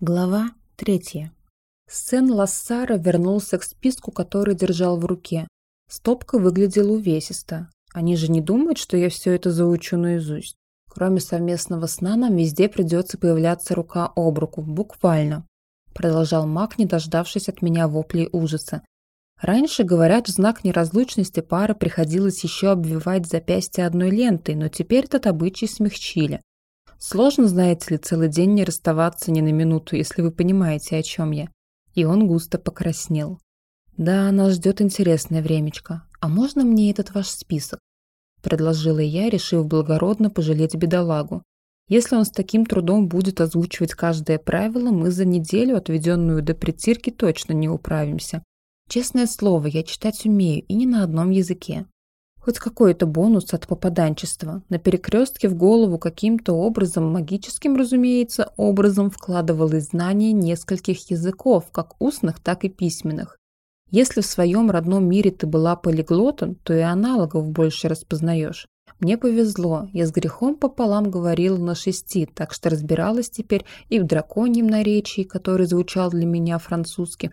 Глава третья. Сен Лассара вернулся к списку, который держал в руке. Стопка выглядела увесисто. Они же не думают, что я все это заучу наизусть. Кроме совместного сна, нам везде придется появляться рука об руку, буквально. Продолжал маг, не дождавшись от меня воплей ужаса. Раньше, говорят, в знак неразлучности пары приходилось еще обвивать запястье одной лентой, но теперь этот обычай смягчили. Сложно, знаете ли, целый день не расставаться ни на минуту, если вы понимаете, о чем я. И он густо покраснел. Да, нас ждет интересное времечко. А можно мне этот ваш список? Предложила я, решив благородно пожалеть бедолагу. Если он с таким трудом будет озвучивать каждое правило, мы за неделю, отведенную до притирки, точно не управимся. Честное слово, я читать умею и не на одном языке. Хоть какой-то бонус от попаданчества. На перекрестке в голову каким-то образом, магическим, разумеется, образом вкладывалось знание нескольких языков, как устных, так и письменных. Если в своем родном мире ты была полиглотом, то и аналогов больше распознаешь. Мне повезло, я с грехом пополам говорила на шести, так что разбиралась теперь и в драконьем наречии, который звучал для меня французски,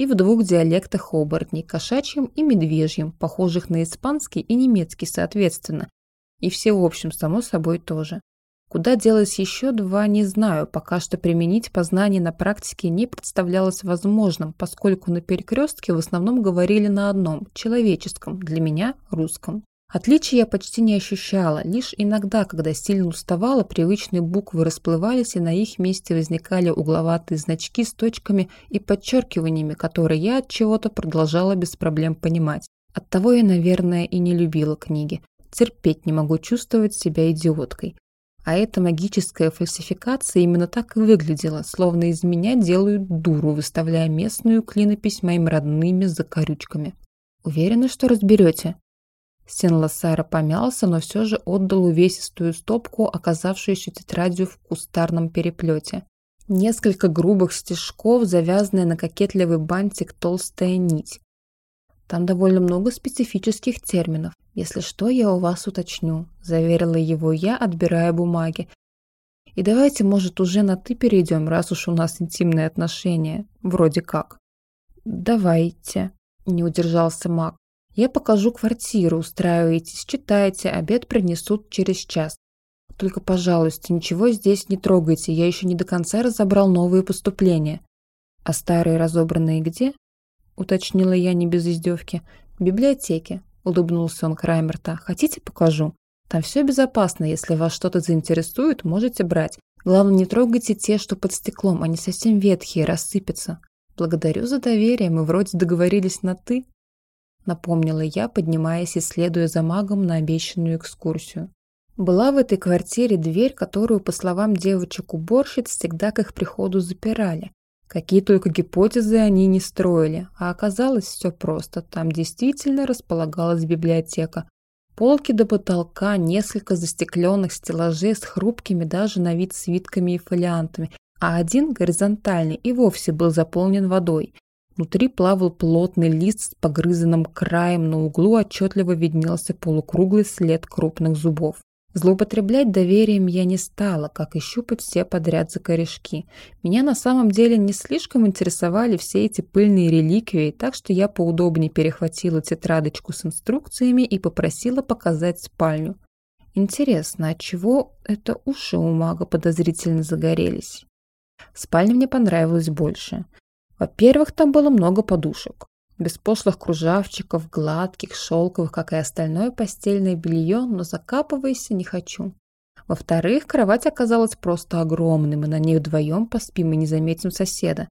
и в двух диалектах оборотней – кошачьем и медвежьем, похожих на испанский и немецкий соответственно, и всеобщем, само собой, тоже. Куда делось еще два, не знаю, пока что применить познание на практике не представлялось возможным, поскольку на перекрестке в основном говорили на одном, человеческом, для меня – русском. Отличий я почти не ощущала, лишь иногда, когда сильно уставала, привычные буквы расплывались, и на их месте возникали угловатые значки с точками и подчеркиваниями, которые я от чего-то продолжала без проблем понимать. Оттого я, наверное, и не любила книги. Терпеть не могу чувствовать себя идиоткой. А эта магическая фальсификация именно так и выглядела, словно из меня делают дуру, выставляя местную клинопись моими родными закорючками. Уверена, что разберете. Сен-Лассара помялся, но все же отдал увесистую стопку, оказавшуюся тетрадью в кустарном переплете. Несколько грубых стежков, завязанная на кокетливый бантик толстая нить. Там довольно много специфических терминов. Если что, я у вас уточню, заверила его я, отбирая бумаги. И давайте, может, уже на «ты» перейдем, раз уж у нас интимные отношения. Вроде как. Давайте, не удержался маг. Я покажу квартиру, устраивайтесь, читайте, обед принесут через час. Только, пожалуйста, ничего здесь не трогайте, я еще не до конца разобрал новые поступления. А старые разобранные где? Уточнила я не без издевки. В библиотеке, улыбнулся он Краймерта. Хотите, покажу? Там все безопасно, если вас что-то заинтересует, можете брать. Главное, не трогайте те, что под стеклом, они совсем ветхие, рассыпятся. Благодарю за доверие, мы вроде договорились на «ты» напомнила я, поднимаясь и следуя за магом на обещанную экскурсию. Была в этой квартире дверь, которую, по словам девочек-уборщиц, всегда к их приходу запирали. Какие только гипотезы они не строили, а оказалось все просто. Там действительно располагалась библиотека. Полки до потолка, несколько застекленных стеллажей с хрупкими даже на вид свитками и фолиантами, а один, горизонтальный, и вовсе был заполнен водой. Внутри плавал плотный лист с погрызанным краем, на углу отчетливо виднелся полукруглый след крупных зубов. Злоупотреблять доверием я не стала, как и щупать все подряд за корешки. Меня на самом деле не слишком интересовали все эти пыльные реликвии, так что я поудобнее перехватила тетрадочку с инструкциями и попросила показать спальню. Интересно, от чего это уши у мага подозрительно загорелись? Спальня мне понравилась больше. Во-первых, там было много подушек. Без пошлых кружавчиков, гладких, шелковых, как и остальное постельное белье, но закапывайся не хочу. Во-вторых, кровать оказалась просто огромной, мы на ней вдвоем поспим и не заметим соседа.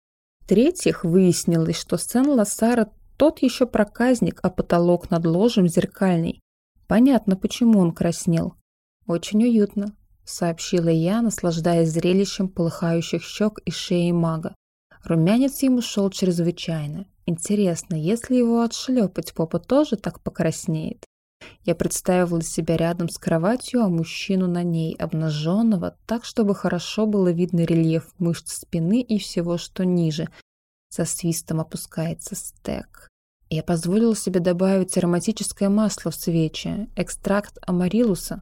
В-третьих, выяснилось, что Сен-Лассара тот еще проказник, а потолок над ложем зеркальный. Понятно, почему он краснел. Очень уютно, сообщила я, наслаждаясь зрелищем полыхающих щек и шеи мага. Румянец ему шел чрезвычайно. Интересно, если его отшлепать, попа тоже так покраснеет? Я представила себя рядом с кроватью, а мужчину на ней, обнаженного, так, чтобы хорошо было видно рельеф мышц спины и всего, что ниже. Со свистом опускается стек. Я позволила себе добавить ароматическое масло в свечи, экстракт амарилуса.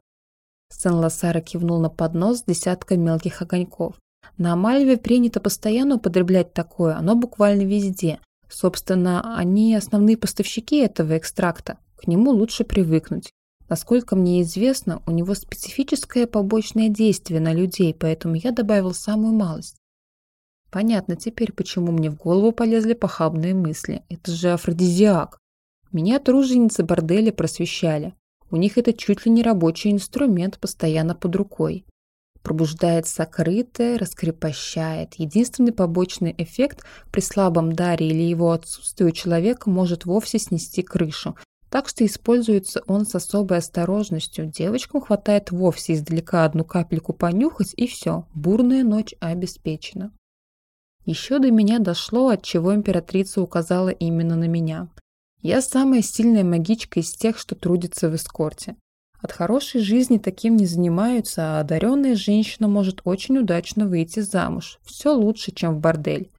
Сен-Лассара кивнул на поднос с десяткой мелких огоньков. На Мальве принято постоянно употреблять такое, оно буквально везде. Собственно, они основные поставщики этого экстракта. К нему лучше привыкнуть. Насколько мне известно, у него специфическое побочное действие на людей, поэтому я добавил самую малость. Понятно теперь, почему мне в голову полезли похабные мысли. Это же афродизиак. Меня труженицы борделя просвещали. У них это чуть ли не рабочий инструмент, постоянно под рукой. Пробуждает сокрытое, раскрепощает. Единственный побочный эффект при слабом даре или его отсутствии у человека может вовсе снести крышу. Так что используется он с особой осторожностью. Девочкам хватает вовсе издалека одну капельку понюхать и все, бурная ночь обеспечена. Еще до меня дошло, от чего императрица указала именно на меня. Я самая сильная магичка из тех, что трудится в эскорте. От хорошей жизни таким не занимаются, а одаренная женщина может очень удачно выйти замуж. Все лучше, чем в бордель.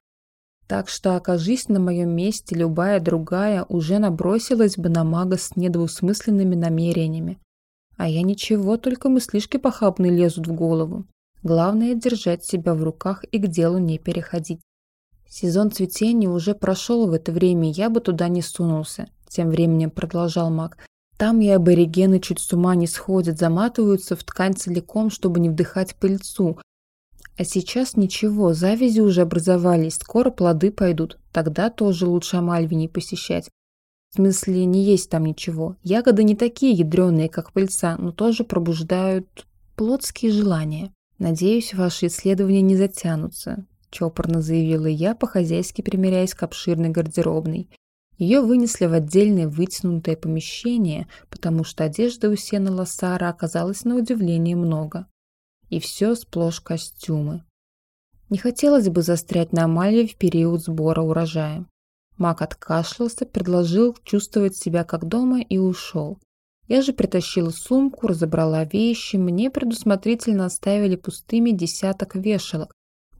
Так что, окажись на моем месте любая другая, уже набросилась бы на мага с недвусмысленными намерениями. А я ничего, только мыслишки похабные лезут в голову. Главное – держать себя в руках и к делу не переходить. Сезон цветения уже прошел в это время, я бы туда не сунулся. Тем временем продолжал маг. Там и аборигены чуть с ума не сходят, заматываются в ткань целиком, чтобы не вдыхать пыльцу. А сейчас ничего, завязи уже образовались, скоро плоды пойдут. Тогда тоже лучше Амальви не посещать. В смысле, не есть там ничего. Ягоды не такие ядреные, как пыльца, но тоже пробуждают плотские желания. «Надеюсь, ваши исследования не затянутся», – чопорно заявила я, по-хозяйски примеряясь к обширной гардеробной. Ее вынесли в отдельное вытянутое помещение, потому что одежды у Сена Лассара оказалось на удивление много. И все сплошь костюмы. Не хотелось бы застрять на Амалье в период сбора урожая. Мак откашлялся, предложил чувствовать себя как дома и ушел. Я же притащила сумку, разобрала вещи, мне предусмотрительно оставили пустыми десяток вешалок.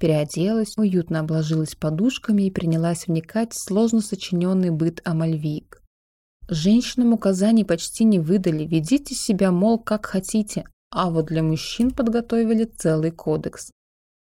Переоделась, уютно обложилась подушками и принялась вникать в сложно сочиненный быт Амальвик. Женщинам указаний почти не выдали, ведите себя, мол, как хотите, а вот для мужчин подготовили целый кодекс.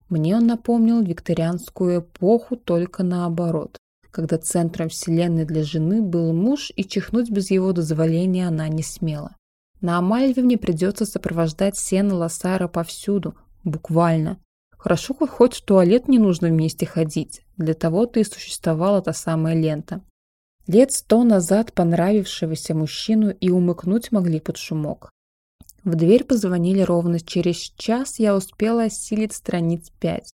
Мне он напомнил викторианскую эпоху только наоборот когда центром вселенной для жены был муж, и чихнуть без его дозволения она не смела. На Амальве мне придется сопровождать Сена Лассара повсюду, буквально. Хорошо, хоть в туалет не нужно вместе ходить. Для того-то и существовала та самая лента. Лет сто назад понравившегося мужчину и умыкнуть могли под шумок. В дверь позвонили ровно через час, я успела осилить страниц пять.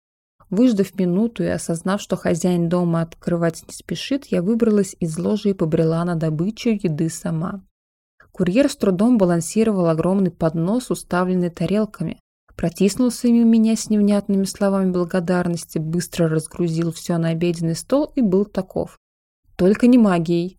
Выждав минуту и осознав, что хозяин дома открывать не спешит, я выбралась из ложи и побрела на добычу еды сама. Курьер с трудом балансировал огромный поднос, уставленный тарелками. Протиснулся мимо меня с невнятными словами благодарности, быстро разгрузил все на обеденный стол и был таков. «Только не магией!»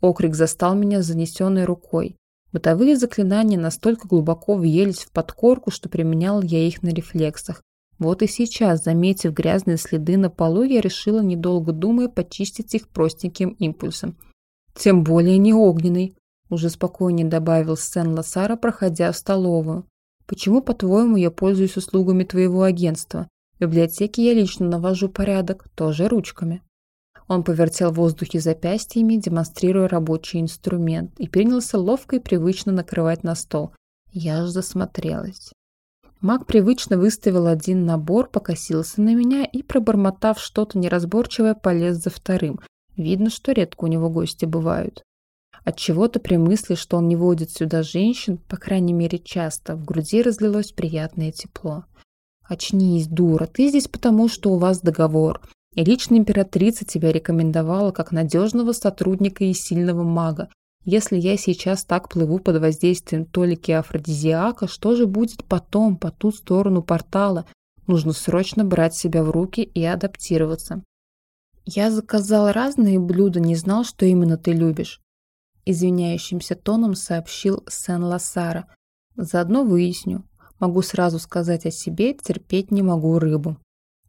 Окрик застал меня занесенной рукой. Бытовые заклинания настолько глубоко въелись в подкорку, что применял я их на рефлексах. Вот и сейчас, заметив грязные следы на полу, я решила, недолго думая, почистить их простеньким импульсом. Тем более не огненный, уже спокойнее добавил Сен Лассара, проходя в столовую. Почему, по-твоему, я пользуюсь услугами твоего агентства? В библиотеке я лично навожу порядок, тоже ручками. Он повертел в воздухе запястьями, демонстрируя рабочий инструмент, и принялся ловко и привычно накрывать на стол. Я аж засмотрелась. Маг привычно выставил один набор, покосился на меня и, пробормотав что-то неразборчивое, полез за вторым. Видно, что редко у него гости бывают. От чего-то при мысли, что он не водит сюда женщин, по крайней мере часто, в груди разлилось приятное тепло. «Очнись, дура, ты здесь потому, что у вас договор. И лично императрица тебя рекомендовала как надежного сотрудника и сильного мага, если я сейчас так плыву под воздействием толики афродизиака, что же будет потом, по ту сторону портала? Нужно срочно брать себя в руки и адаптироваться. Я заказал разные блюда, не знал, что именно ты любишь. Извиняющимся тоном сообщил Сен-Лассара. Заодно выясню. Могу сразу сказать о себе, терпеть не могу рыбу.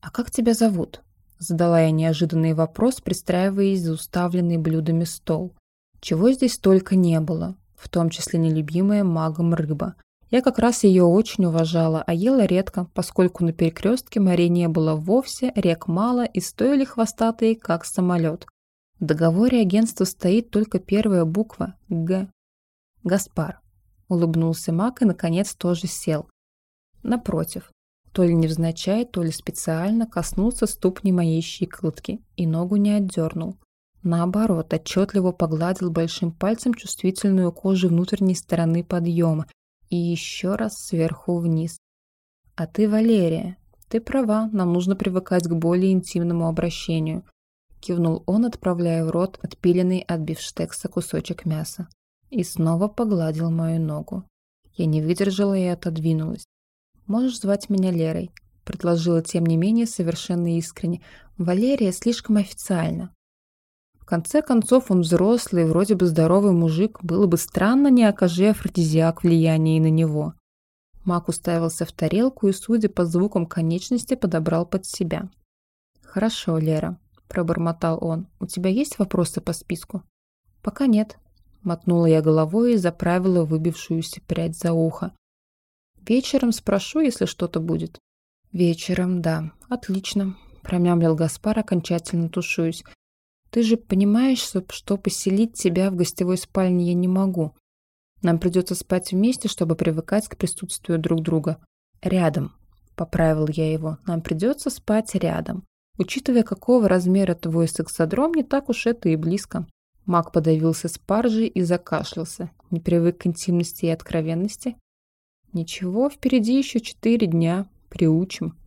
А как тебя зовут? Задала я неожиданный вопрос, пристраиваясь за уставленный блюдами стол. Чего здесь только не было, в том числе нелюбимая магом рыба. Я как раз ее очень уважала, а ела редко, поскольку на перекрестке морей не было вовсе, рек мало и стоили хвостатые, как самолет. В договоре агентства стоит только первая буква «Г». «Гаспар», — улыбнулся Мак и, наконец, тоже сел. Напротив, то ли невзначай, то ли специально коснулся ступни моей щиколотки и ногу не отдернул. Наоборот, отчетливо погладил большим пальцем чувствительную кожу внутренней стороны подъема и еще раз сверху вниз. «А ты, Валерия, ты права, нам нужно привыкать к более интимному обращению», кивнул он, отправляя в рот отпиленный от бифштекса кусочек мяса. И снова погладил мою ногу. Я не выдержала и отодвинулась. «Можешь звать меня Лерой», — предложила тем не менее совершенно искренне. «Валерия слишком официально». В конце концов, он взрослый, вроде бы здоровый мужик, было бы странно, не окажи афродизиак влияние на него. Мак уставился в тарелку и, судя по звукам конечности, подобрал под себя. «Хорошо, Лера», – пробормотал он. «У тебя есть вопросы по списку?» «Пока нет», – мотнула я головой и заправила выбившуюся прядь за ухо. Вечером спрошу, если что-то будет. Вечером, да. Отлично. Промямлил Гаспар, окончательно тушуюсь. Ты же понимаешь, что поселить тебя в гостевой спальне я не могу. Нам придется спать вместе, чтобы привыкать к присутствию друг друга. Рядом. Поправил я его. Нам придется спать рядом. Учитывая, какого размера твой сексодром, не так уж это и близко. Мак подавился спаржей и закашлялся. Не привык к интимности и откровенности. Ничего, впереди еще четыре дня. Приучим.